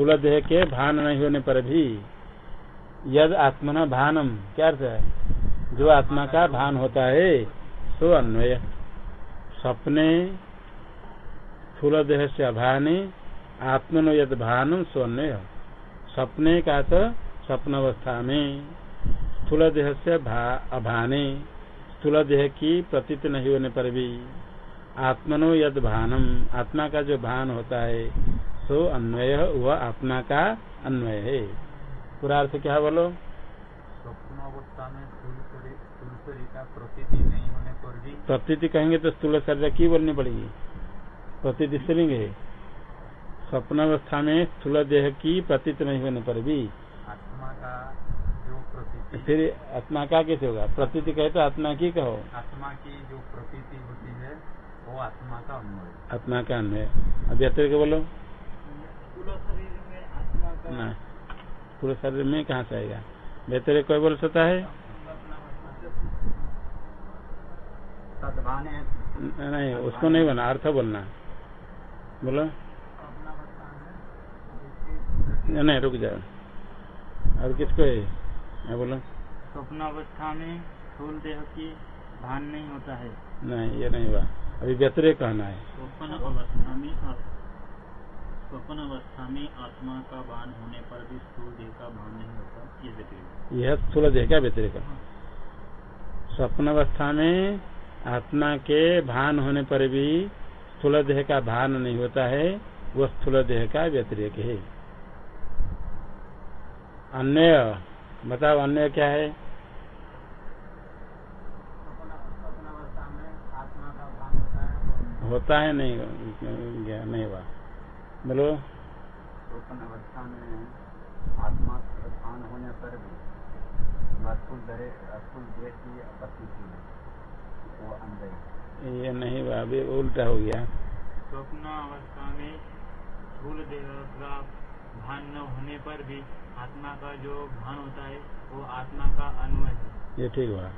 स्थूल देह के भान नहीं होने पर भी यद आत्मना भानम, क्या अर्थ है? जो आत्मा का भान होता है, सो अन्वय। सपने स्थूल देह से अभाने, आत्मनो यद भानम, सो अन्वय। सपने का तो स्वप्न अवस्था में स्थूल देह से अभाने, स्थूल देह की प्रतीत नहीं होने पर भी आत्मनो यद भानम, आत्मा का जो भान होता है सो अन्वय वह आत्मा का अन्वय। है पूरा अर्थ क्या बोलो प्रतीति कहेंगे तो स्थूल शरीर की बोलनी पड़ेगी। प्रतीति स्त्रीलिंग है। स्वप्नावस्था में स्थूल देह की प्रतीत नहीं होने पर भी। आत्मा का जो प्रतीति फिर आत्मा का कैसे होगा? प्रतीति कहे तो आत्मा की कहो। आत्मा की जो प्रतीति होती है वो आत्मा का अन्वय। आत्मा का अन्वय। अब व्यतिरिक बोलो। ना पूरे शरीर में कहाँ से आएगा? बेहतर कोई बोल सकता है? नहीं उसको नहीं बोलना अर्थ बोलना। बोलो। नहीं रुक जाओ। और किसको है? बोलो। स्वप्नावस्था में स्थूल देह की भान नहीं होता है। नहीं ये नहीं हुआ। अभी व्यतिरिक कहना है। स्वप्न अवस्था में स्वप्न अवस्था में आत्मा का भान होने पर भी स्थूल देह का भान नहीं होता ये व्यतिरिक यह स्थूल देह का व्यतिरिक स्वप्न अवस्था में आत्मा के भान होने पर भी स्थूल देह का भान नहीं होता है वह स्थूल देह का व्यतिरिक है। अन्य बताओ अन्य क्या है? होता है नहीं नहीं हुआ। बोलो स्वप्न अवस्था में आत्मा भान होने पर भी की वो अंदर ये नहीं अभी उल्टा हो गया। स्वप्न अवस्था में स्थूल देह का भान न होने पर भी आत्मा का जो भान होता है वो आत्मा का अन्वय है। ये ठीक हुआ।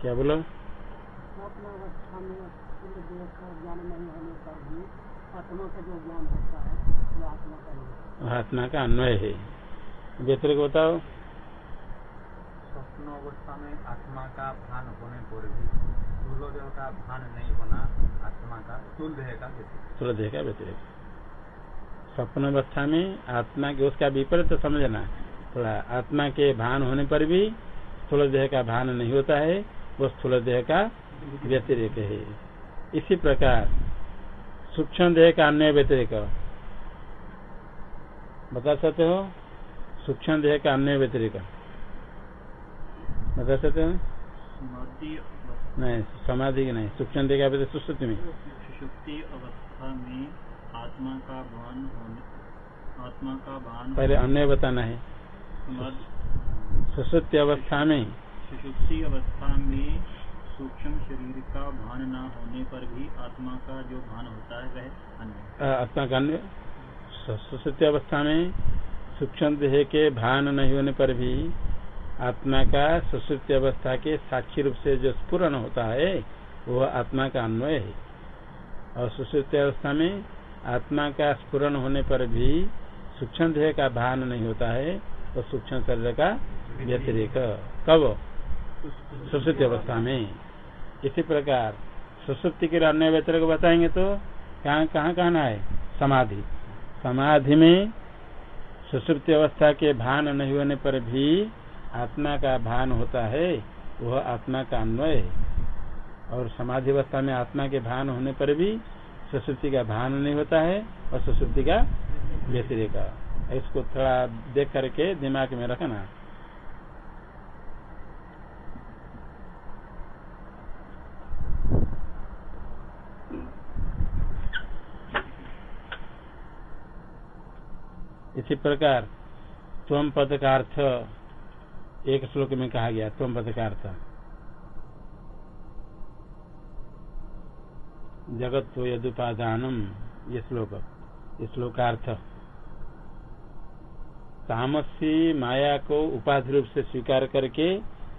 क्या बोलो? स्वप्न अवस्था में स्थूल देह का ज्ञान नहीं होने पर भी आत्मा का जो ज्ञान होता है। वो आत्मा का आत्मा का अन्वय है व्यतिरिक बताओ। स्वप्न अवस्था में आत्मा का भान होने पर भी स्थूल देह का भान नहीं होना आत्मा का स्थूल देह का स्थूल देह का व्यतिरिक स्वप्न अवस्था में आत्मा के उसका विपरीत तो समझना। थोड़ा आत्मा के भान होने पर भी स्थूल देह का भान नहीं होता है वो स्थूल देह का व्यतिरिक है। इसी प्रकार सूक्ष्म देह का अन्य व्यतिरिक। बता सकते हो? सूक्ष्म देह का अन्य व्यतिरिक। बता सकते हो? नहीं समाधि की नहीं सूक्ष्म देह का सुश्रुति में। सुषुप्ति अवस्था में आत्मा का भान होने आत्मा का भान पहले अन्य बताना है। सुश्रुति अवस्था में। सुषुप्ति अवस्था में सूक्ष्म शरीर का भान न होने पर भी आत्मा का जो भान होता है वह अन्य आत्मा का अन्य? सुश्रुति अवस्था में सूक्ष्म देह के भान नहीं होने पर भी आत्मा का सुश्रुति अवस्था के साक्षी रूप से जो स्पूर्ण होता है वह आत्मा का अन्वय है। और सुश्रुति अवस्था में आत्मा का स्पूर्ण होने पर भी सूक्ष्म देह का भान नहीं होता है तो सूक्ष्म शरीर का व्यतिरेक। कब? सुश्रुति अवस्था में। इसी प्रकार, सुसुप्ति के अन्य व्यतिरिक बताएँगे तो कहाँ कहाँ कहना है? समाधि। समाधि में सुसुप्ति अवस्था के भान नहीं होने पर भी आत्मा का भान होता है, वह आत्मा का अन्वय। है और समाधि अवस्था में आत्मा के भान होने पर भी सुसुप्ति का भान नहीं होता है और सुसुप्ति का व्यतिरिक। इसको थोड़ा देख करके दिमाग में रखना। इसी प्रकार त्वम पद का अर्थ एक श्लोक में कहा गया त्वम पद का अर्थ जगत यदुपादानम ये श्लोक ये श्लोक का अर्थ तामसी माया को उपाधि रूप से स्वीकार करके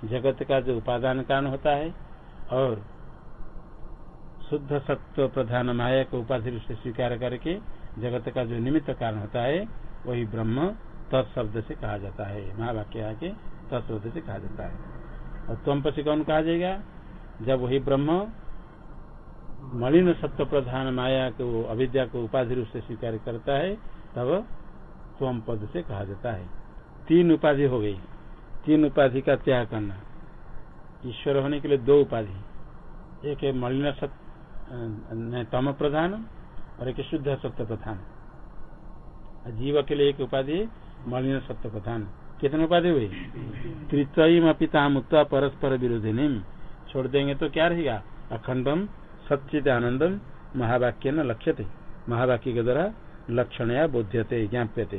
जगत का जो उपादान कारण होता है और शुद्ध सत्व प्रधान माया को उपाधि रूप से स्वीकार करके जगत का जो निमित्त कारण होता है वही ब्रह्म तत्शब्द से कहा जाता है। महावाक्य आके तत्शब्द से कहा जाता है। और त्वम पसी कौन कहा जाएगा? जब वही ब्रह्म मलिन सत्व प्रधान माया को, अविद्या को उपाधि रूप से स्वीकार करता है, तब स्वम पद से कहा जाता है। तीन उपाधि हो गई। तीन उपाधि का त्याग करना। ईश्वर होने के लिए दो उपाधि। एक है मलिन सत्य तम प्रधान, और एक शुद्ध सत्य प्रधान। जीव के लिए एक उपाधि, मलिन सत्य प्रधान कितने उपाधि हुई? तृतयम अपिताम उत्ता परस्पर निम छोड़ देंगे तो क्या रहेगा? अखंडम सचित आनंदम महावाक्य न लक्ष्यते। महावाक्य के द्वारा लक्षण या बोध्यते, ज्ञाप्यते।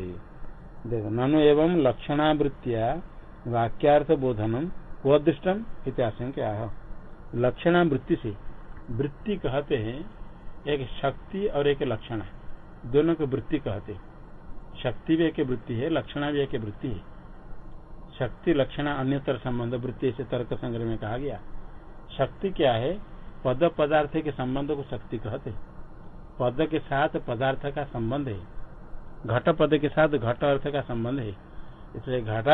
देखो, ननु एवं लक्षणावृत्तिया वाक्यार्थ बोधनम वो दृष्टम क्या लक्षणावृत्ति से वृत्ति कहते हैं, एक शक्ति और एक लक्षण। दोनों को वृत्ति कहते शक्ति भी एक वृत्ति है, लक्षणा भी एक वृत्ति है। शक्ति, लक्षण, अन्यतर संबंध, वृत्ति से तर्क संग्रह में कहा गया। शक्ति क्या है? पद, पदार्थ के संबंध को शक्ति कहते पद के साथ पदार्थ का संबंध है। घट पद के साथ घट अर्थ का संबंध है। इसलिए घट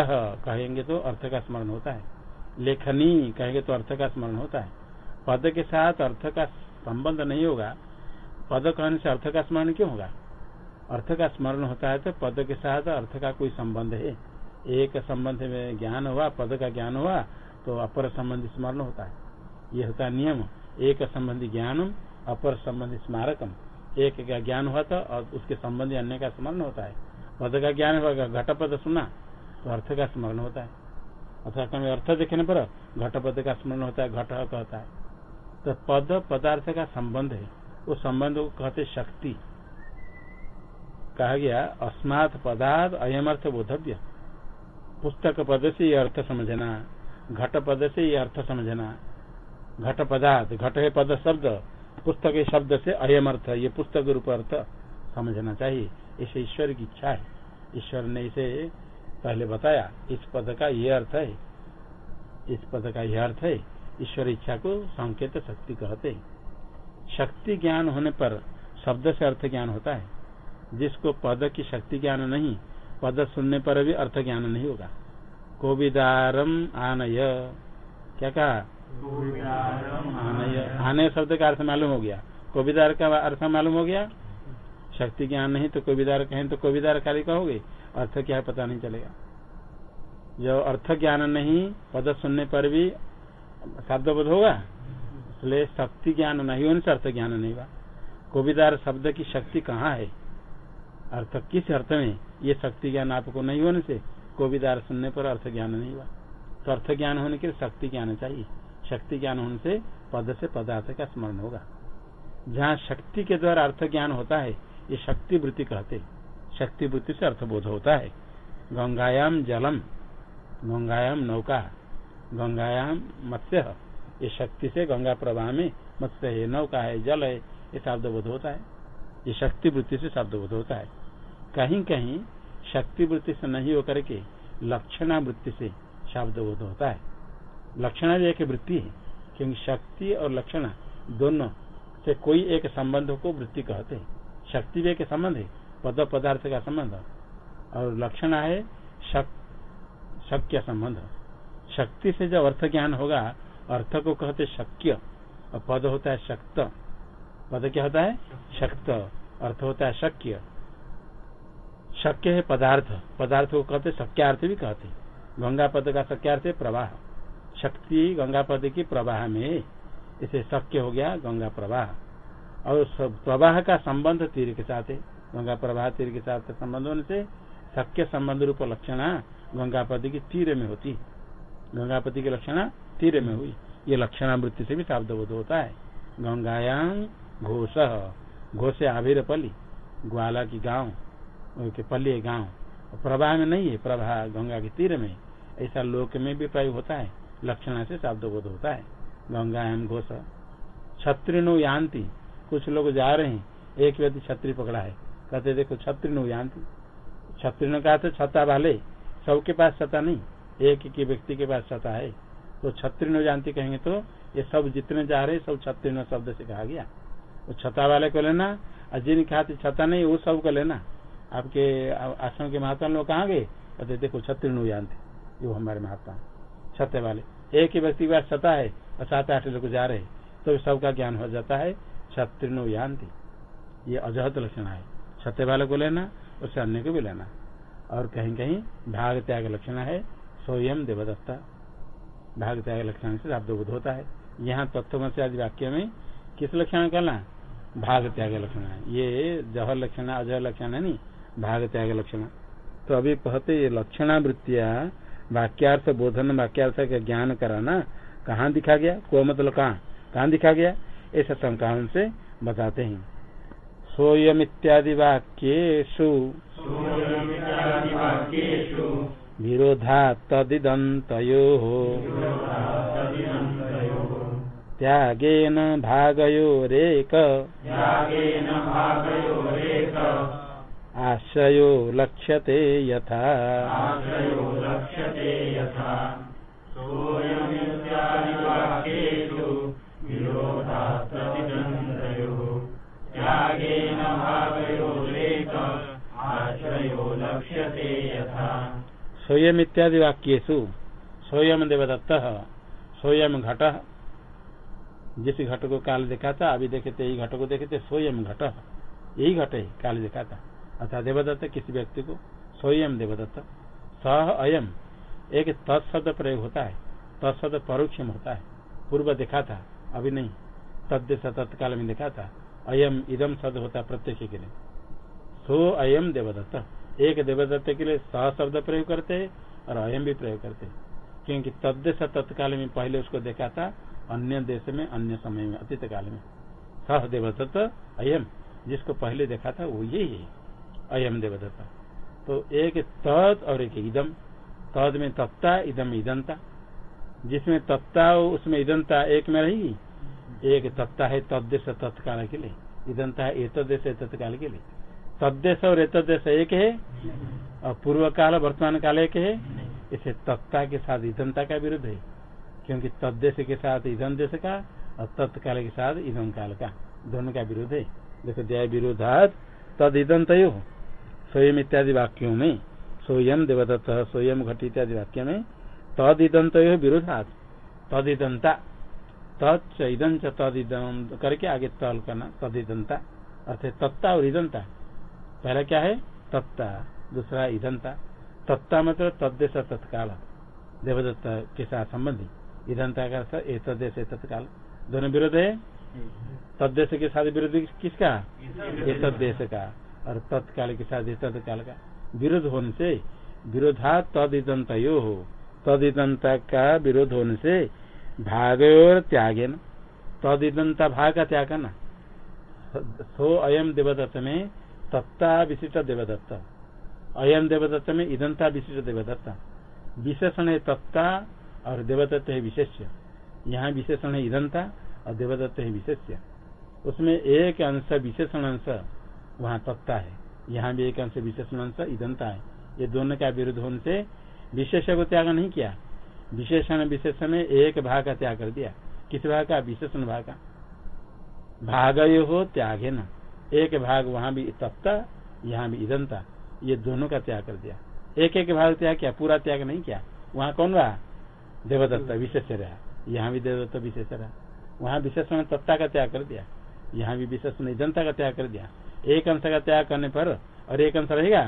कहेंगे तो अर्थ का स्मरण होता है। लेखनी कहेंगे तो अर्थ का स्मरण होता है। पद के साथ अर्थ का संबंध नहीं होगा। पद कहने से अर्थ का स्मरण क्यों होगा? अर्थ का स्मरण होता है तो पद के साथ अर्थ का कोई संबंध है। एक संबंध में ज्ञान हुआ, पद का ज्ञान हुआ तो अपर संबंधी स्मरण होता है। ये होता है नियम। एक संबंधी ज्ञानम, अपर संबंधी स्मारकम। एक का ज्ञान हुआ था और उसके संबंधी अन्य का स्मरण होता है। पद का ज्ञान हुआ, घट पद सुना तो अर्थ का स्मरण होता है। अथवा कभी अर्थ देखने पर घट पद का स्मरण होता है, घट कहता है। तो पद, पदार्थ का संबंध है। उस संबंध को कहते शक्ति। कहा गया, अस्मात् पदार्थ अयम अर्थ बोधव्य पुस्तक पद से ये अर्थ समझना, घट पद से ये अर्थ समझना। घट पदार्थ घट है पद शब्द, पुस्तक शब्द से अयम अर्थ ये पुस्तक रूप अर्थ समझना चाहिए। इसे ईश्वर की इच्छा है। ईश्वर ने इसे पहले बताया, इस पद का ये अर्थ है। इस पद का यह अर्थ है, ईश्वर इच्छा को संकेत शक्ति कहते शक्ति ज्ञान होने पर शब्द से अर्थ ज्ञान होता है। जिसको पद की शक्ति ज्ञान नहीं पद सुनने पर भी अर्थ ज्ञान नहीं होगा। कोविदारम आनय। क्या कहा? आनय। आनय। शब्द का अर्थ मालूम हो गया। कोविदार का अर्थ मालूम हो गया? शक्ति ज्ञान नहीं तो कोविदार कहें तो कोविदार खाली कहोगे। अर्थ क्या है पता नहीं चलेगा। जो अर्थ ज्ञान नहीं पद सुनने पर भी शब्द बोध होगा? इसलिए शक्ति ज्ञान नहीं होने से अर्थ ज्ञान नहीं हुआ कोविदार शब्द की शक्ति कहाँ है? अर्थ किस अर्थ में? ये शक्ति ज्ञान आपको नहीं होने से कोविदार सुनने पर अर्थ ज्ञान नहीं हुआ। तो अर्थ ज्ञान होने के लिए शक्ति ज्ञान चाहिए। शक्ति ज्ञान होने से पद से पदार्थ का स्मरण होगा। जहाँ शक्ति के द्वारा अर्थ ज्ञान होता है, ये शक्ति वृत्ति कहते शक्ति वृत्ति से अर्थबोध होता है। गंगायाम जलम, गंगायाम नौका, गंगायाम मत्स्य। ये शक्ति से गंगा प्रवाह में मत्स्य है, नौका है, जल है, ये शब्द बोध होता है। ये शक्ति वृत्ति से शब्दबोध होता है। कहीं कहीं शक्ति वृत्ति से नहीं होकर के लक्षणा वृत्ति से शब्दबोध होता है। लक्षणा भी एक वृत्ति है क्योंकि शक्ति और लक्षण दोनों से कोई एक संबंध को वृत्ति कहते हैं। शक्ति भी एक संबंध है पद पदार्थ का संबंध और लक्षण है शक, शक्य संबंध। शक्ति से जब अर्थ ज्ञान होगा अर्थ को कहते शक्य और पद होता है शक्त। पद क्या होता है? शक्त। अर्थ होता है शक्य। शक्य है पदार्थ। पदार्थ को कहते शक्यार्थ भी कहते गंगा पद का शक्यार्थ है प्रवाह। शक्ति गंगा पद की प्रवाह में इसे शक्य हो गया गंगा प्रवाह। और प्रवाह का संबंध तीर के साथ है। गंगा प्रवाह तीर के साथ संबंध होने से शक्य संबंध रूप लक्षणा गंगा पद की तीर में होती है। पति की लक्षणा तीर में हुई। ये लक्षणावृत्ति से भी शाब्द बोध होता है। गंगायाम घोष घोष आभिर पली ग्वाला की गाँव। पल्ली गाँव। प्रवाह में नहीं है प्रवाह गंगा के तीर में। ऐसा लोक में भी प्रयोग होता है, लक्षण से शब्द बोध होता है। गंगा एम घोष छत्रिनु यान्ति। कुछ लोग जा रहे हैं, एक व्यक्ति छत्री पकड़ा है। कहते, देखो छत्रिनु यान्ति। छत्री कहा तो छता वाले, सबके पास छता नहीं, एक ही व्यक्ति के पास छता है। तो छत्रिनु जानती कहेंगे तो ये सब जितने जा रहे सब छत्रिनु शब्द से कहा गया। वो छता वाले को लेना, और जिन खाते छता नहीं, वो सबको लेना। आपके आश्रम के महात्मा लोग कहाँ गए? कहते देखो, छत्तीस जानते जो हमारे महात्मा छते वाले। एक ही व्यक्ति के पास छता है और सात आठ लोग जा रहे तो सबका ज्ञान हो जाता है छत्रिनो जानती ये अजहत लक्षण है। छते वाले को लेना, उससे अन्य को भी लेना। और कहीं कहीं भाग त्याग लक्षण है, स्वयं देवदत्ता। भाग त्याग लक्षण से शब्द होता है। यहाँ तत्व से आदि वाक्य में किस लक्षण कहना? भाग त्याग लक्षण है। ये जहर लक्षण अजहर लक्षण है नहीं। भाग त्याग लक्षण तो अभी कहते ये लक्षणावृत्तिया वाक्यार्थ बोधन वाक्यार्थ का ज्ञान कराना कहाँ दिखा गया? को मतलब कहाँ? कहाँ दिखा गया? ऐसा संकान से बताते हैं। सोयम इत्यादि वाक्यु विरोधा तदिदन्तयो त्यागेन भागयोरेक। आश्रयो लक्ष्यते यथा। स्वयं इत्यादि वाक्यु स्वयं देवदत्त स्वयं घट जिस घट को काल देखा था अभी देखे थे यही घट को देखे थे स्वयं घट यही घट है काल देखा था अर्थात देवदत्त किसी व्यक्ति को स्वयं देवदत्त, सह अयम, एक तत्शब्द प्रयोग होता है तत्शब्द परोक्षम होता है। पूर्व देखा था, अभी नहीं। तद्देश तत्काल में देखा था, अयम इदम शब्द होता है प्रत्यक्ष के लिए। सो अयम देवदत्त, एक देवदत्त के लिए सह शब्द प्रयोग करते है और अयम भी प्रयोग करते है। क्योंकि तद्देश तत्काल में पहले उसको देखा था, अन्य देश में, अन्य समय में, अतीत काल में। सह देवदत्त अयम, जिसको पहले देखा था, वो यही है। अयम देवदत्ता तो एक तत् और एक इदम तद में तत्ता इदम ईदनता जिसमें तत्ता हो, उसमें ईदनता एक में रहेगी। एक तत्ता है तद्देश तत्काल के लिए। ईदनता है एतदेश तत्काल के लिए। तद्देश और एतदेश एक है। और पूर्व काल वर्तमान काल एक है। इसे तत्ता के साथ ईदनता का विरुद्ध है। क्योंकि तद्देश के साथ ईदन देश का और तत्काल के साथ ईदन काल का। दोनों का विरोध है। देखो जय विरोधात, तद तय स्वयं इत्यादि वाक्यों में स्वयं देवदत्त स्वयं घट इत्यादि वाक्य में तद ईदन तय विरोधात तद ईदनता तत् ईदन तद ईदन करके आगे तल करना तद ईदनता अर्थात तत्ता और ईदनता पहला क्या है? तत्ता। दूसरा ईदनता तत्ता मतलब तद्देश तत्काल। देवदत्त के साथ संबंधी। ईदनता का एतदेश तत्काल। दोनों विरोध है? तद्देश के साथ विरोध किसका? एतदेश का। और तत्काल के साथ तत्काल का विरोध होने से विरोधा तदिदंत हो तदिदंता का विरोध होने से भाग और त्यागे न तदिदंता भाग का त्याग करना। सो अयम देवदत्त में तत्ता विशिष्ट देवदत्त। अयम देवदत्त में ईदंता विशिष्ट देवदत्त। विशेषण है तत्ता और देवदत्त है विशेष्य। यहाँ विशेषण है ईदंता और देवदत्त है विशेष्य। उसमें एक अंश, विशेषण अंश वहाँ तत्ता है। यहाँ भी एक अंश विशेषण अंश ईदंता है। ये दोनों का विरुद्ध होने से विशेष को त्याग नहीं किया। विशेषण विशेषण एक भाग का त्याग कर दिया। किस भाग का? विशेषण भाग का। भाग हो त्यागे न। एक भाग वहाँ भी तत्ता यहाँ भी ईदंता ये दोनों का त्याग कर दिया। एक एक भाग त्याग किया, पूरा त्याग नहीं किया। वहाँ कौन रहा? देवदत्त विशेष रहा। यहाँ भी देवदत्त विशेष रहा। वहाँ विशेषण तत्ता का त्याग कर दिया। यहाँ भी विशेषण जनता का त्याग कर दिया। एक अंश का त्याग करने पर और एक अंश रहेगा?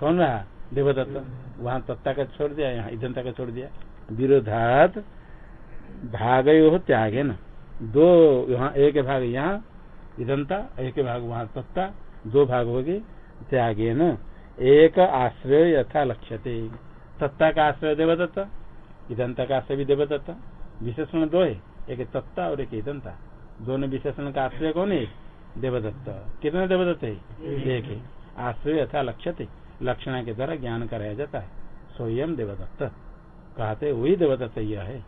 कौन रहा? देवदत्त। वहाँ तत्ता का छोड़ दिया, यहाँ ईदंता का छोड़ दिया। विरोधात भाग हो त्यागे न दो यहाँ, एक भाग यहाँ ईदंता एक भाग वहाँ तत्ता, दो भाग हो गए त्यागे न एक आश्रय यथा लक्ष्यते। तत्ता का आश्रय देवदत्त ईदंता का आश्रय भी देवदत्त। विशेषण दो है, एक तत्ता और एक ईदंता दोनों विशेषण का आश्रय कौन है? देवदत्त। कितने देवदत्त है? एक। है। आश्रय यथा लक्ष्यते। लक्षणा के द्वारा ज्ञान कराया जाता है। स्वयं देवदत्त। कहते वही देवदत्त यह है।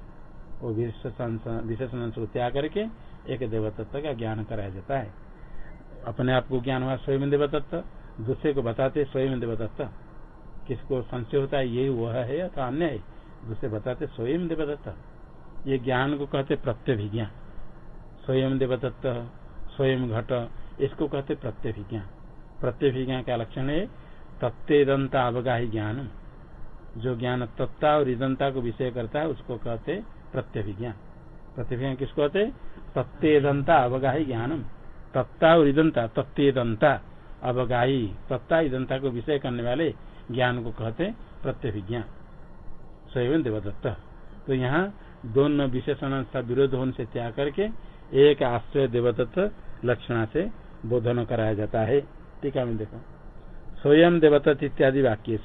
वो विशेषण को त्याग करके एक देवदत्त का ज्ञान कराया जाता है। अपने आप को ज्ञान हुआ स्वयं देवदत्त। दूसरे को बताते स्वयं देवदत्त। किसको संशय होता है? यही वह है अथवा अन्य है। दूसरे बताते स्वयं देवदत्त। ये ज्ञान को कहते प्रत्यभिज्ञा। स्वयं देवदत्त। स्वयं घट, इसको कहते प्रत्यभिज्ञा प्रत्यभिज्ञा का लक्षण है तत्वेदंता अवगाही ज्ञान जो ज्ञान तत्ता और ईदंता को विषय करता है, उसको कहते प्रत्यभिज्ञा प्रत्यभिज्ञा किसको कहते तत्वेदंता अवगाही ज्ञानम। तत्ता और ईदंता तत्वेदंता अवगाही। तत्ता ईदंता को विषय करने वाले ज्ञान को कहते प्रत्यभिज्ञा स्वयं देवदत्त। तो यहाँ दोनों विशेषण विरोध होने से त्याग करके एक आश्रय देवदत्त लक्षणा से बोधन कराया जाता है। टीका में देखो। स्वयं देवदत्त इत्यादि वाक्य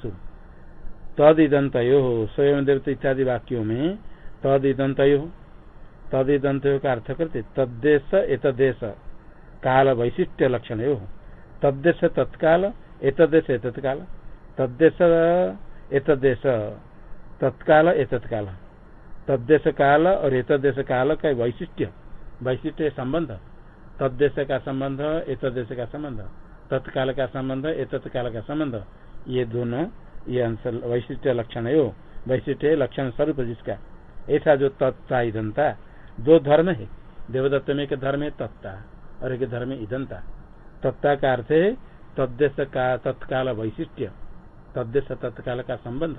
तद इदंत स्वयं देवत इत्यादि वाक्यों में तद इदंत तद का अर्थ करते तद्देश एतदेश। काल वैशिष्ट्य लक्षण हो तद्देश तत्काल, एतदेश एतत्काल। तद्देश एतदेश। तत्काल एतत्काल। तद्देश काल और एतदेश काल का वैशिष्ट्य। वैशिष्ट्य संबंध। तद्देश का संबंध एतदेश का संबंध, तत्काल का संबंध, एतत्काल का संबंध। ये दोनों, ये वैशिष्ट्य लक्षण है वैशिष्ट्य लक्षण स्वरूप जिसका। ऐसा जो तत्ता ईदंता दो धर्म है। देवदत्त में एक धर्म है, तत्ता। और एक धर्म है ईदंता तत्ता का अर्थ है तद्देश का, तत्काल वैशिष्ट तद्देश, तत्काल का संबंध।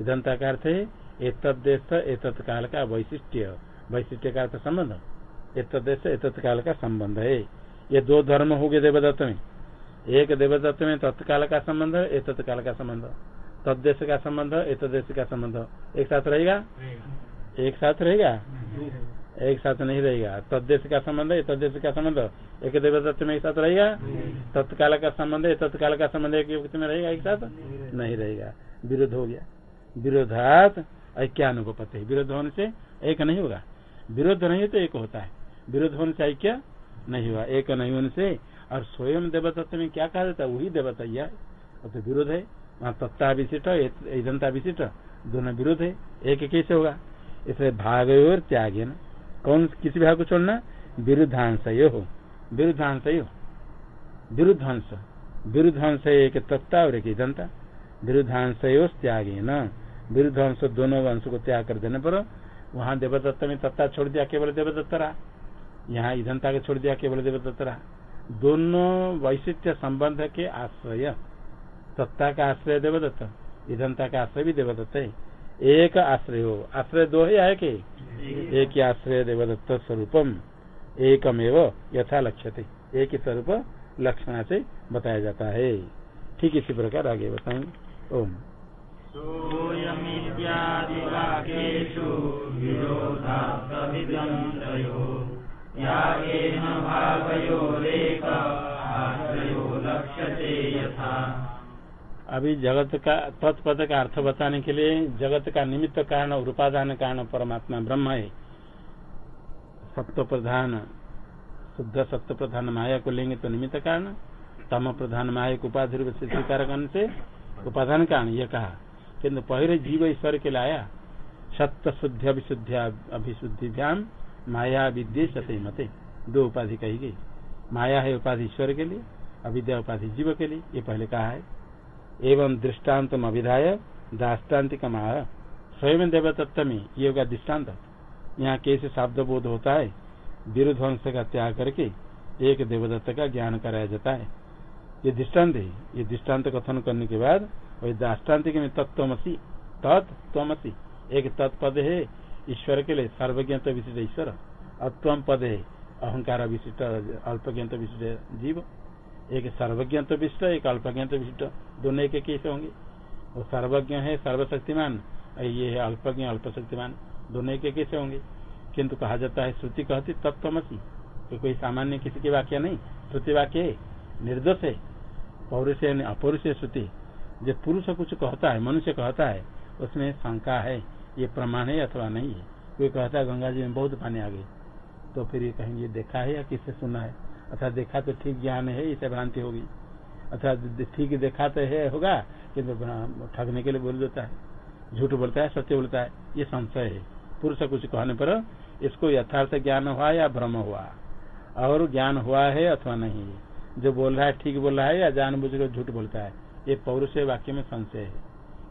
इदंता का अर्थ है एतदेश एतत्काल का वैशिष्ट्य। वैशिष्ट्य का अर्थ संबंध। एतदेश एतत्काल का संबंध है। ये दो धर्म हो गए देवदत्त में। एक देवदत्त में तत्काल का संबंध है तत्काल का संबंध। तद्देश का संबंध एतदेश का संबंध। एक साथ रहेगा? एक साथ रहेगा? एक साथ नहीं रहेगा। तद्देश का संबंध है तद्देश का संबंध। एक देवदत्त में एक साथ रहेगा? तत्काल का संबंध है तत्काल का संबंध एक युक्त में रहेगा एक साथ? नहीं रहेगा। विरोध हो गया। विरोधात ऐक्य अनुपत है विरोध होने से एक नहीं होगा। विरोध नहीं तो एक होता है। विरोध होने से ऐक्य नहीं हुआ। एक नहीं होने से और स्वयं देवदत्त में क्या कहा जाता है? वही देवता यह तो विरोध है। वहाँ तत्ता विशिष्ट ईदंता विशिष्ट, दोनों विरोध है। एक कैसे होगा? इसलिए भाग और त्याग है कौन किसी भाग को छोड़ना? विरुद्धांश हो विरुद्धांश विरुद्धांश। विरुद्धांश एक तत्ता और एक ईदंता विरुद्धांश त्याग न। विरुद्ध अंश दोनों अंश को त्याग कर देने पर वहाँ देवदत्त में तत्ता छोड़ दिया। केवल देवदत्त रहा। यहाँ ईदंता को छोड़ दिया, केवल रहा दोनों वैशिष्ट संबंध के आश्रय। सत्ता का आश्रय देवदत्त ईदंता का आश्रय भी देवदत्त है। एक आश्रय हो। आश्रय दो है के? एक ही आश्रय देवदत्त स्वरूपम। एकमेव यथा लक्ष्य थे एक ही स्वरूप लक्षण से बताया जाता है। ठीक इसी प्रकार आगे बताएँगे ओम। अभी जगत का तत्पद का अर्थ बताने के लिए जगत का निमित्त कारण और उपादान कारण परमात्मा ब्रह्म है। सत्व प्रधान शुद्ध सत्य प्रधान माया को लेंगे तो निमित्त कारण, तम प्रधान माया को उपाधि रूप से स्वीकार करने से उपादान कारण यह कहा। किन्तु पहले जीव ईश्वर के लाया सत्य शुद्ध अभिशुद्ध अभिशुद्धिभ्याम माया विद्य मते। दो उपाधि कही गई। माया है उपाधि ईश्वर के लिए, अविद्या उपाधि जीव के लिए, ये पहले कहा है। एवं दृष्टांत अभिधाय दाष्टान्तिक माह स्वयं देवतत्व में ये होगा दृष्टांत। यहाँ कैसे शब्द बोध होता है? विरुद्ध अंश का त्याग करके एक देवदत्त का ज्ञान कराया जाता है। ये दृष्टांत है। ये दृष्टांत कथन करने के बाद, वही दाष्टान्तिक में तत्वमसी तत्वमसी एक तत्पद है ईश्वर के लिए सर्वज्ञत विशिष्ट ईश्वर अत्वम पद है अहंकार विशिष्ट अल्पज्ञत विशिष्ट जीव। एक सर्वज्ञ तो विशिष्ट, एक अल्पज्ञ तो विशिष्ट, दोनों एक कैसे होंगे। वो सर्वज्ञ है, सर्वशक्तिमान, ये है अल्पज्ञ, अल्पशक्तिमान, दोनों एक कैसे होंगे। किंतु कहा जाता है, श्रुति कहती तत्वमसी तो कोई सामान्य किसी की वाक्य नहीं, श्रुति वाक्य है, निर्दोष है, पौरुष अपौरुष श्रुति। जो पुरुष कुछ कहता है, मनुष्य कहता है, उसमें शंका है। ये प्रमाण है अथवा नहीं है? कोई कहता है, गंगा जी, में बहुत पानी आ गई। तो फिर ये कहेंगे, देखा है या किससे सुना है? अर्थात देखा तो ठीक ज्ञान है, इसे भ्रांति होगी। अर्थात ठीक देखा तो है, होगा किन्तु ठगने के लिए बोल देता है। झूठ बोलता है, सत्य बोलता है, ये संशय है। पुरुष कुछ कहने पर इसको यथार्थ ज्ञान हुआ या भ्रम हुआ? और ज्ञान हुआ है अथवा नहीं जो बोल रहा है, ठीक बोल रहा है या जान बुझ झूठ बोलता है? ये पौरुष वाक्य में संशय है।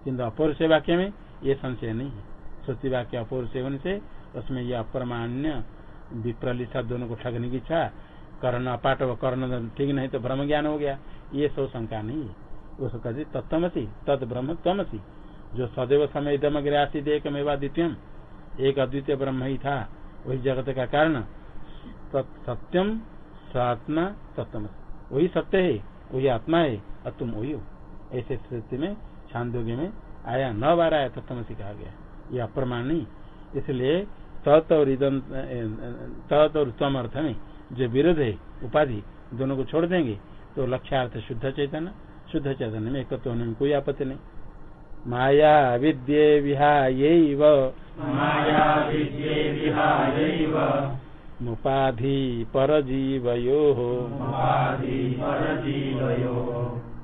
किन्तु अपौरुष वाक्य में ये संशय नहीं है। श्रुति वाक्य अपौरुष सेवन से उसमें यह अप्रमाण्य विप्रलिशा दोनों को ठगने की इच्छा, कर्ण अपाट व कर्ण ठीक नहीं तो ब्रह्म ज्ञान हो गया। ये सब शंका नहीं है। उसको कहते तत्वमसी तद ब्रह्म तमसी जो सदैव समय दम ग्रासी एक मेवा द्वितीयम एक अद्वितीय ब्रह्म ही था, वही जगत का कारण। सत्यम सात्मा तत्व वही सत्य है, वही आत्मा है, और तुम वही हो। ऐसे स्थिति में, छांदोग्य में आया न बार आया तत्वसी कहा गया। ये अप्रमाण नहीं। इसलिए तत् और इदम तत् और तम अर्थ में जो विरोध है उपाधि दोनों को छोड़ देंगे तो लक्ष्यार्थ शुद्ध चैतन्य शुद्ध चैतन्य में एक होने में कोई आपत्ति नहीं। माया विद्ये विहाय मुपाधि परजीवयोः।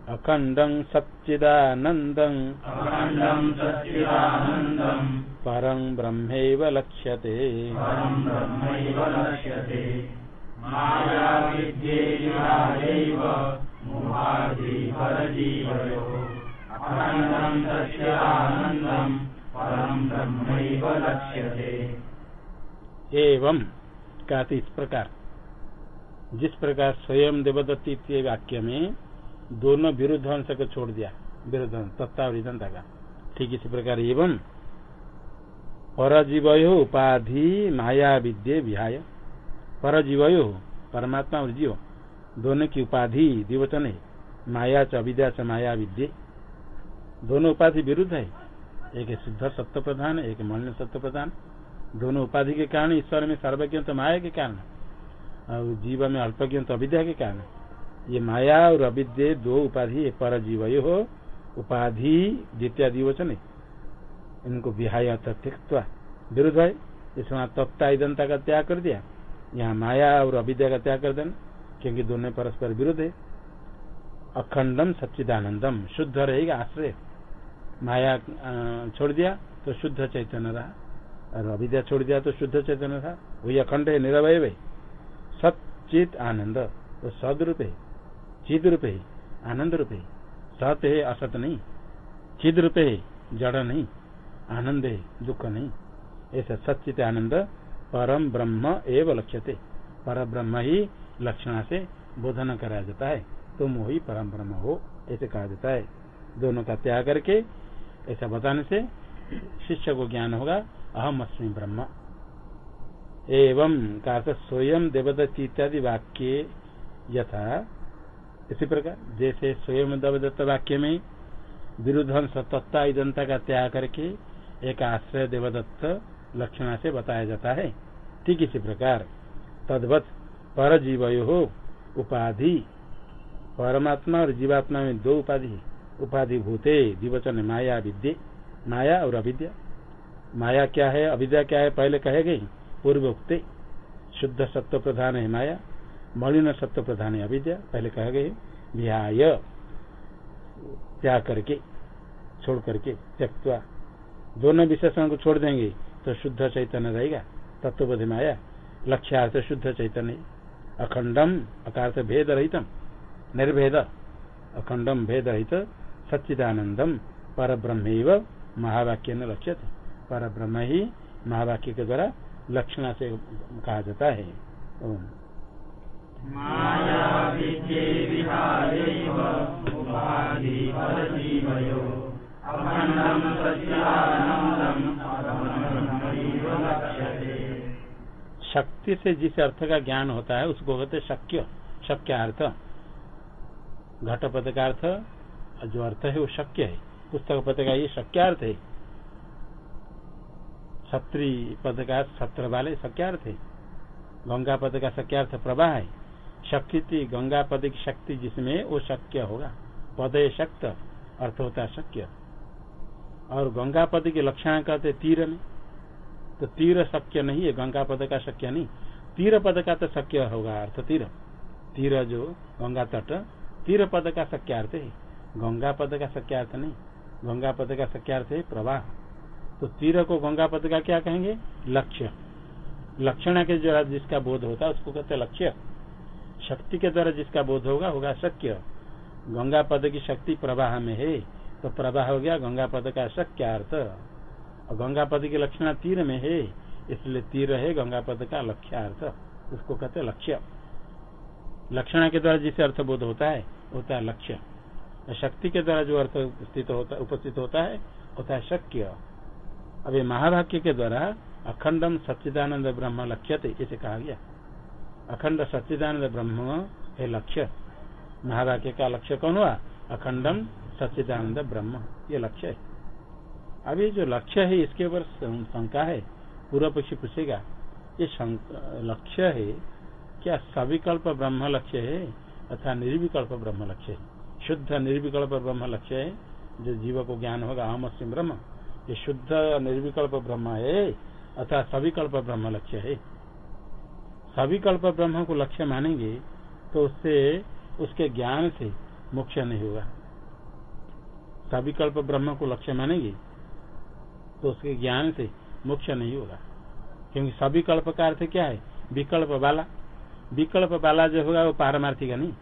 अखण्डं सच्चिदानन्दम् अखण्डं सच्चिदानन्दम् परं ब्रह्मैव लक्ष्यते। परं ब्रह्मैव लक्ष्यते। माया विद्ये विहायैव उपाधि परजीवयोः। अखण्डं सच्चिदानन्दम् परं ब्रह्मैव लक्ष्यते। एवं कहते इस प्रकार। जिस प्रकार स्वयं देवदत्ती वाक्य में दोनों विरुद्ध अंश को छोड़ दिया। विरुद्ध अंश तत्तावृतंता का। ठीक इसी प्रकार एवं परजीवयो उपाधि माया विद्य विहाय। परजीवयो, परमात्मा और जीव, दोनों की उपाधि दिवचन है। माया च अविद्या च माया विद्य। दोनों उपाधि विरुद्ध है। एक शुद्ध सत्य प्रधान, एक मल्य सत्य प्रधान। दोनों उपाधि के कारण ईश्वर में सर्वज्ञ तो माया के कारण। और जीव में अल्पज्ञ तो अविद्या के कारण। ये माया और अविद्य दो उपाधि पर जीव हो, उपाधि द्वितीय दिवचन इनको विहाय त्यक्वा विरुद्ध है। इसमें तत्ता इदंता का त्याग कर दिया। यहाँ माया और अविद्या का त्याग कर देना, क्योंकि दोनों परस्पर विरुद्ध है। अखंडम सच्चिदानंदम, शुद्ध रहेगा, आश्रय। माया छोड़ दिया तो शुद्ध चैतन्य रहा। और अविद्या छोड़ दिया तो शुद्ध चैतन्य था वही अखंड है, निरवय सचित आनंद तो सदरूप है। चिद रूप है आनंद रूप है सत है असत नहीं चिद रूप है जड़ नहीं, आनंद है दुख नहीं। ऐसा सचित आनंद परम ब्रह्म एवं लक्ष्यते। पर ब्रह्म ही लक्षणा से बोधन कराया जाता है। तुम वही परम ब्रह्म हो, ऐसे कहा जाता है। दोनों का त्याग करके, ऐसा बताने से शिष्य को ज्ञान होगा, अहम अस्मी ब्रह्म। एवं का स्वयं देवदत्त इत्यादि वाक्य यथा इसी प्रकार, जैसे स्वयं देवदत्त वाक्य में, विरुद्ध सत्ता इदंता का त्याग करके एक आश्रय देवदत्त लक्षणा से बताया जाता है। ठीक इसी प्रकार, तद्वत पर जीवयो हो उपाधि। परमात्मा और जीवात्मा में दो उपाधि उपाधि भूते दिवचन माया, विद्य। माया और अविद्या। माया क्या है, अविद्या क्या है, पहले कहे गई पूर्व उक्ते शुद्ध सत्व प्रधान है माया। मलिन सत्व प्रधान है अविद्या, पहले कहे गए विहाय त्याग करके, छोड़ करके त्यक्वा दोनों विशेषण को छोड़ देंगे तो शुद्ध चैतन्य रहेगा, तत्वबोध माया, लक्ष्यार्थ शुद्ध चैतन्य, अखंडम, अकार्थ भेद रहितम, निर्भेद, अखंडम भेद रहित, सच्चिदानंदम पर ब्रह्म महावाक्य न लक्ष्यत। पर ब्रह्म ही महावाक्य के द्वारा लक्षणा से कहा जाता है। शक्ति से जिस अर्थ का ज्ञान होता है, उसको कहते शक्य। शक्य अर्थ। घटपद का अर्थ, जो अर्थ है वो शक्य है। पुस्तक पद का ये शक्य अर्थ है। छत्री पद का सत्र वाले शक्यार्थ है। गंगा पद का शक्यार्थ प्रवाह है। शक्ति गंगा पद की शक्ति जिसमें वो शक्य होगा। पद शक्त अर्थ होता है शक्य। और गंगा पद की लक्षण कहते तीर में। तो तीर शक्य नहीं है, गंगा पद का शक्य नहीं। तीर पद का तो शक्य होगा अर्थ तीर। तीर जो गंगा तट, तीर पद का शक्यार्थ है। गंगा पद का शक्यार्थ नहीं। गंगा पद का शक्यार्थ है प्रवाह। तो तीर को गंगा पद का क्या कहेंगे? लक्ष्य। लक्षण के जो जिसका बोध होता है, उसको कहते लक्ष्य। शक्ति के द्वारा जिसका बोध होगा होगा शक्य। गंगा पद की शक्ति प्रवाह में है तो प्रवाह हो गया गंगा पद का शक्य अर्थ और गंगा पद की लक्षण तीर में है, इसलिए तीर है गंगा पद का लक्ष्यार्थ। उसको कहते लक्ष्य। लक्षण के द्वारा जिसे अर्थ बोध होता है होता है लक्ष्य। शक्ति के द्वारा जो अर्थ स्थित होता, उपस्थित होता है होता है शक्य। अभी महावाक्य के द्वारा अखंडम सच्चिदानंद ब्रह्म लक्ष्य थे इसे कहा गया। अखंड सच्चिदानंद ब्रह्म है लक्ष्य। महावाक्य का लक्ष्य कौन हुआ? अखंडम सच्चिदानंद ब्रह्म। ये लक्ष्य है। अभी जो लक्ष्य है, इसके ऊपर शंका है। पूर्व पक्षी पूछेगा, ये लक्ष्य है? क्या सविकल्प ब्रह्म लक्ष्य है? अथवा निर्विकल्प ब्रह्म लक्ष्य है? शुद्ध निर्विकल्प ब्रह्म लक्ष्य है? जो जीव को ज्ञान होगा, अहम अस्म ब्रह्म। ये शुद्ध निर्विकल्प ब्रह्म है, अथवा सविकल्प ब्रह्म लक्ष्य है? सविकल्प ब्रह्म को लक्ष्य मानेंगे तो उससे उसके ज्ञान से मोक्ष नहीं होगा। सविकल्प ब्रह्म को लक्ष्य मानेंगे तो उसके ज्ञान से मोक्ष नहीं होगा। क्योंकि सभी कल्प का अर्थ क्या है? विकल्प वाला विकल्प वाला जो होगा वो पारमार्थी पारमार्थिक नहीं।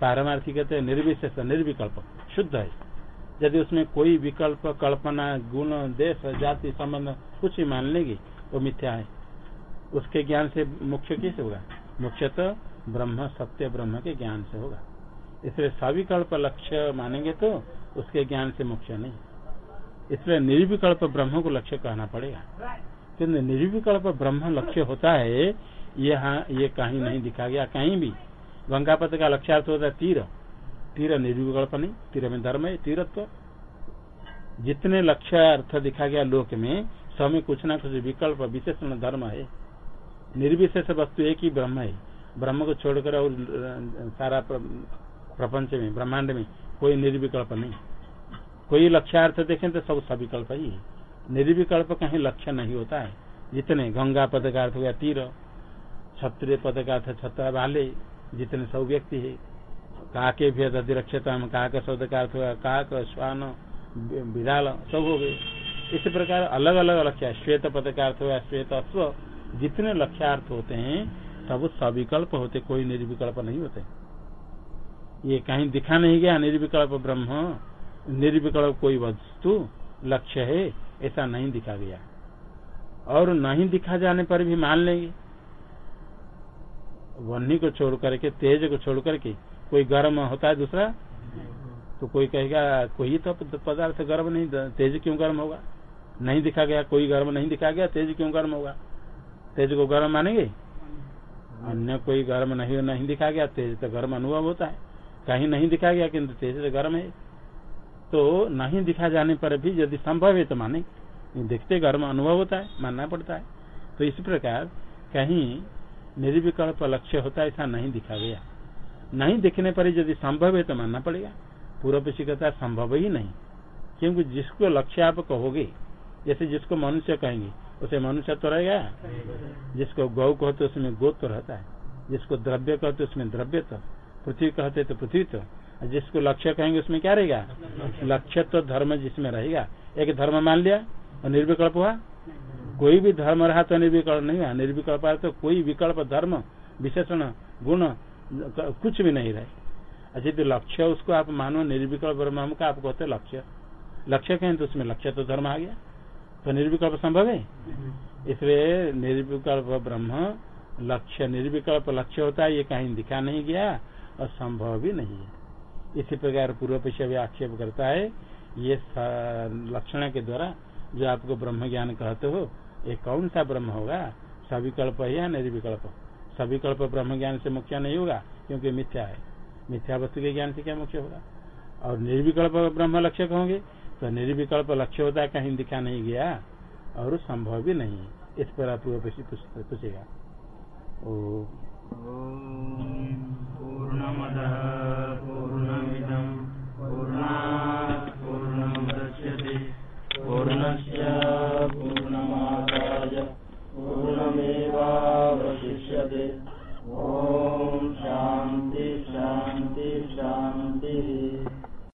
पारमार्थिक कहते निर्विशेष, निर्विकल्प, शुद्ध है। यदि उसमें कोई विकल्प, कल्पना, गुण, देश, जाति, संबंध कुछ ही मान लेगी वो मिथ्या है। उसके ज्ञान से मुख्य कैसे होगा? मुख्य तो ब्रह्म, सत्य ब्रह्म के ज्ञान से होगा। इसलिए सविकल्प लक्ष्य मानेंगे तो उसके ज्ञान से मुख्य नहीं। इसलिए निर्विकल्प ब्रह्म को लक्ष्य कहना पड़ेगा। किन्तु निर्विकल्प ब्रह्म लक्ष्य होता है यहाँ ये कहीं नहीं दिखा गया, कहीं भी। गंगा पद का लक्ष्यार्थ होता है तीर। तीर निर्विकल्प नहीं, तीर में धर्म है, तीरत्व। जितने लक्ष्य अर्थ दिखा गया लोक में समय कुछ ना कुछ विकल्प, विशेषण धर्म है। निर्विशेष वस्तु एक ही ब्रह्म है। ब्रह्म को छोड़कर और सारा प्रपंच में, ब्रह्मांड में कोई निर्विकल्प नहीं। कोई लक्ष्यार्थ देखें तो सब सविकल्प ही है। निर्विकल्प कहीं लक्ष्य नहीं होता है। जितने गंगा पद का अर्थ हो गया तीर, क्षत्रिय पद का अर्थ छत्र वाले जितने सब व्यक्ति है। काके भी अधिरक्षता काक शब्द का अर्थ हुआ काक, श्वान विराल सब हो गए। इसी प्रकार अलग अलग लक्ष्य श्वेत पद का अर्थ हुआ श्वेत अश्व जितने लक्ष्यार्थ होते हैं सब सविकल्प होते, कोई निर्विकल्प नहीं होते। ये कहीं दिखा नहीं गया, निर्विकल्प ब्रह्म, निर्विकल्प कोई वस्तु, लक्ष्य है, ऐसा नहीं दिखा गया। और नहीं दिखा जाने पर भी मान लेंगे। वन्नी को छोड़ करके, तेज को छोड़ करके, कोई गर्म होता है दूसरा? तो कोई कहेगा, कोई तो पदार्थ गर्म नहीं, तेज क्यों गर्म होगा? नहीं दिखा गया, कोई गर्म नहीं दिखा गया, तेज क्यों गर्म होगा? तेज को गर्म मानेंगे? अन्य कोई गर्म नहीं नहीं दिखा गया तेज तो गर्म अनुभव होता है। कहीं नहीं दिखा गया किंतु तेज तो गर्म है। तो नहीं दिखा जाने पर भी यदि संभव है तो माने। देखते गर्म अनुभव होता है मानना पड़ता है। तो इस प्रकार कहीं निर्विकल्प लक्ष्य होता है ऐसा नहीं दिखा गया। नहीं दिखने पर यदि संभव है तो मानना पड़ेगा। पूर्व पेशी कहता संभव ही नहीं। क्योंकि जिसको लक्ष्य आप कहोगे जैसे जिसको मनुष्य कहेंगे उसे मनुष्य तो रहेगा जिसको गौ कहते उसमें गो तो रहता है। जिसको द्रव्य कहते उसमें द्रव्य तो पृथ्वी कहते तो पृथ्वी तो जिसको लक्ष्य कहेंगे, उसमें क्या रहेगा? लक्ष्य तो धर्म जिसमें रहेगा। एक धर्म मान लिया और निर्विकल्प हुआ? कोई भी धर्म रहा तो निर्विकल्प नहीं हुआ। निर्विकल्प रहा तो कोई विकल्प, धर्म, विशेषण, गुण, कुछ भी नहीं रहे। अच्छा तो लक्ष्य उसको आप मानो, निर्विकल्प ब्रह्म का आप कहते लक्ष्य। लक्ष्य कहें तो उसमें लक्ष्य तो धर्म आ गया। तो निर्विकल्प संभव है? इसलिए निर्विकल्प ब्रह्म लक्ष्य निर्विकल्प लक्ष्य होता है ये कहीं दिखा नहीं गया और संभव भी नहीं है। इसी प्रकार पूर्व पेश भी आक्षेप करता है ये लक्षण के द्वारा जो आपको ब्रह्म ज्ञान कहते हो ये कौन सा ब्रह्म होगा? सविकल्प है या निर्विकल्प? सविकल्प ब्रह्म ज्ञान से मुख्य नहीं होगा क्योंकि मिथ्या है। मिथ्या वस्तु के ज्ञान से क्या मुख्य होगा? और निर्विकल्प ब्रह्म लक्ष्य कहोगे तो निर्विकल्प लक्ष्य होता है, कहीं दिखा नहीं गया और संभव भी नहीं इस पर आप पूछेगा ओ। पूर्णमदः